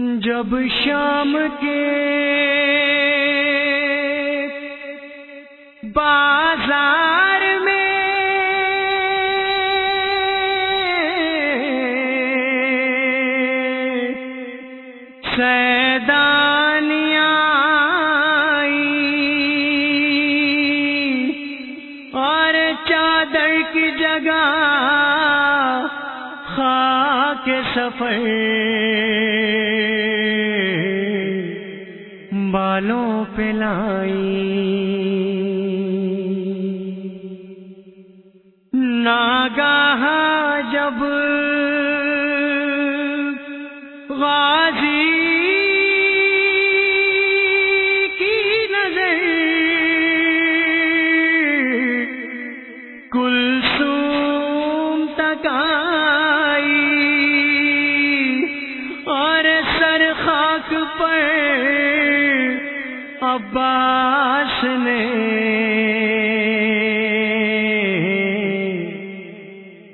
جب شام کے بازار میں سیدانیاں اور چادر کی جگہ خاک سفر بالوں پلائی ناگاہ جب غازی کی نظر کلسوم تک آئی اور سر خاک پر عباس نے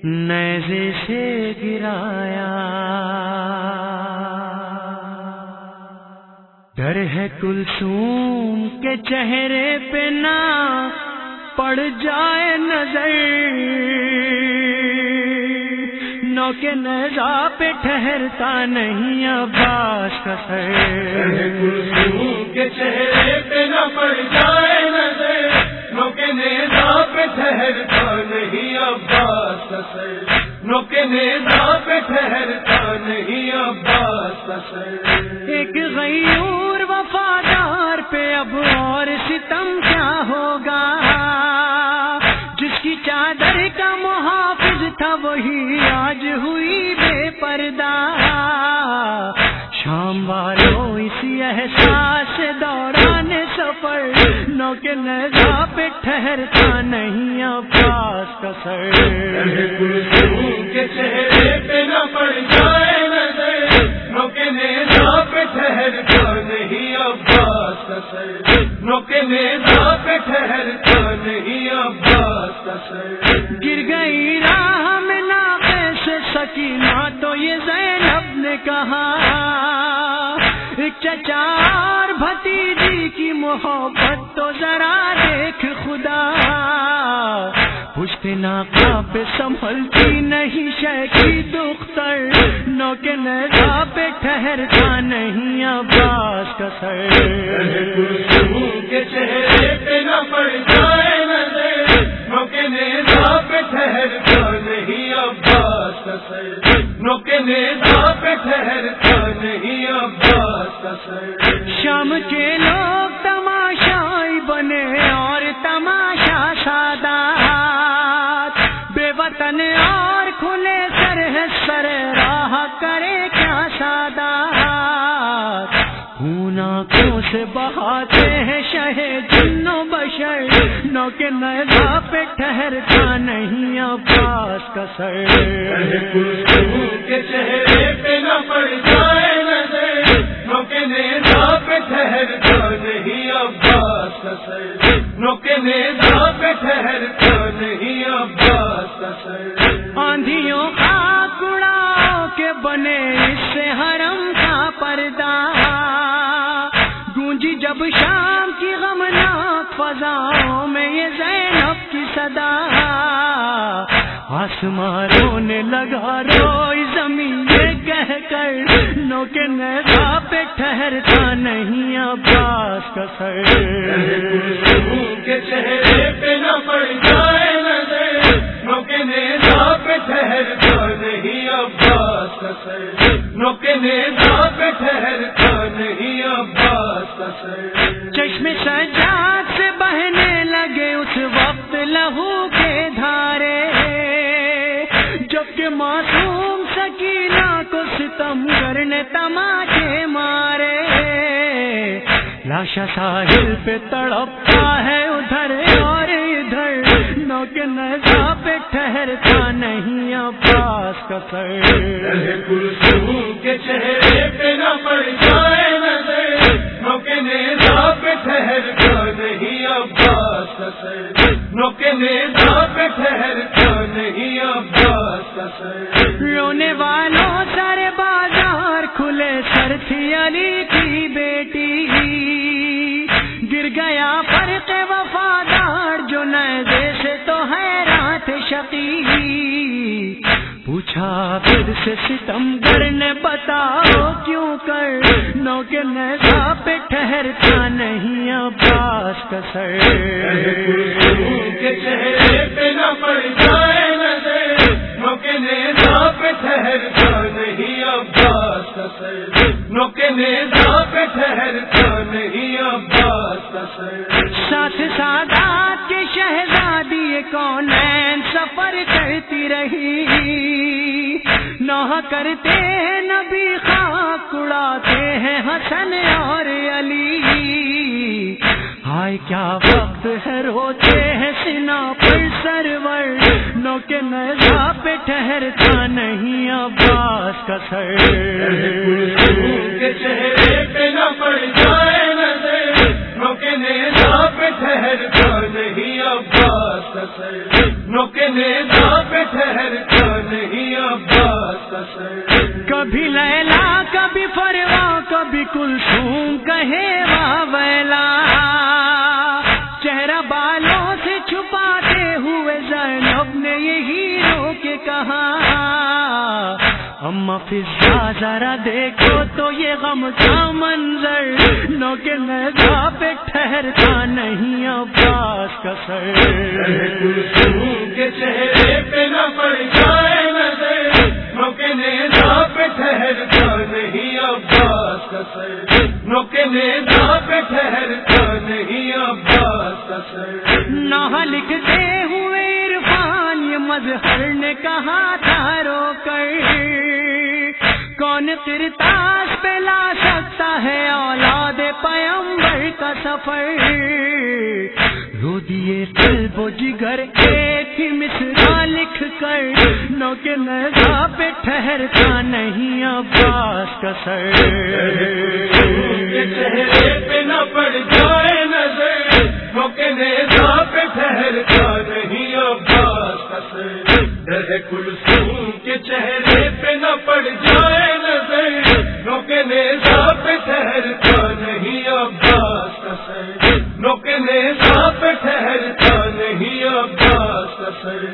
نیزے سے گرایا۔ ڈر ہے کلسوم کے چہرے پہ نہ پڑ جائے نظر۔ نو کے نظا پہ ٹھہرتا نہیں، عباس کا سر کے چہرے پہ نہ پڑ جائے نظر نو کے نظا پہ ٹھہرتا نہیں، عباس کا سر نو کے نظا پہ ٹھہرتا بے شام والوں اسی احساس دوران سفر، نو کے نظا پہ ٹھہرتا نہیں پاس کا سر۔ کہا چچار بھتیجی کی محبت تو ذرا دیکھ خدا۔ پشت ناقا پہ سنبھلتی نہیں شے کی دختر۔ نو کے نیزا پہ ٹھہرتا نہیں، عباس کا سر۔ چہرے پہ نہ پڑ جائے نظر نیزا پہ ٹھہرتا نہیں، عباس کا سر پہ ٹھہرتا نہیں عباس شام کے لوگ تماشائی بنے اور تماشا سادات۔ بے وطن اور کھلے سر ہے، سر راہ کرے کیا سادات۔ خون سے بہاتے ہیں شہ کے نظا پہ ٹھہرتا نہیں عباس کا سر کے چہرے پہ نہ پڑ جائے نظر نوکے نیزا پہ ٹھہرتا نہیں عباس کا سر نوکے نیزا پہ ٹھہرتا نہیں عباس کا سر آندھیوں خاک اڑاؤ کے بنے اس سے حرم کا پردہ گونجی جب شام فضاؤں میں یہ زینب کی صدا آسمان رونے لگا روئی زمین یہ کہہ کر نو کے نیزا پہ ٹھہرتا نہیں عباس کا سر کے چہرے پہ نہ پڑ جائے وقت لہو کے دھارے۔ جبکہ معصوم سکینہ کو ستم کرنے تماچے مارے۔ لاشا ساحل پہ تڑپتا ہے ادھر اور ادھر۔ نو کے نظا پہ ٹھہرتا نہیں عباس کا سر۔ کلثوم کے چہرے پہ نہ پڑ جائے نظر۔ پہ ٹھہرتا نہیں عباس کا سر۔ نہیں رونے والوں سارے بازار کھلے سر گھر تھی علی کی بیٹی گر گیا فرق وفادار جو نیزے سے تو ہے رات شقی پوچھا پھر سے ستم گر نے بتاؤ کیوں کر نو کے نیزا پہ ٹھہرتا نہیں عباس کا سر۔ سفر کرتی رہی۔ نہ کرتے ہیں نبی خاک اڑاتے ہیں حسن اور علی۔ ہائے کیا وقت ہے روتے ہیں سنا پر سرور۔ نو کے نظا پہ ٹھہرتا نہیں عباس کا سر۔ کے چہرے پہ نہ پڑ جائے نظر نوکے نیزا پہ ٹھہرتا عباس کا سر پہ ٹھہرتا نہیں عباس کا سر کبھی لیلا، کبھی فروا، کبھی کلثوم، کہے ویلا۔ چہرہ بالوں سے چھپاتے ہوئے زینب نے یہی رو کے کہا۔ اما فضا ذرا دیکھو تو یہ غم کا منظر نو کے نگا پہ ٹھہرتا نہیں عباس کا سر۔ کے چہرے پہ نہ پڑ جائے نظر نوکے نیزا پہ ٹھہرتا نہیں عباس کا سر۔ نوکے نیزا پہ ٹھہرتا نہیں عباس کا سر۔ نہ عرفان یہ مظہر نے کہا تھا رو کر۔ کون کرتاس پہ لا سکتا ہے اولاد پیمبر کا سفر۔ رو دیے قلب و جگر ایک ہی مصرا لکھ کر۔ نو کے نظا پہ ٹھہرتا نہیں عباس کا سر۔ سر نوکے ٹھہرتا نہیں عباس سر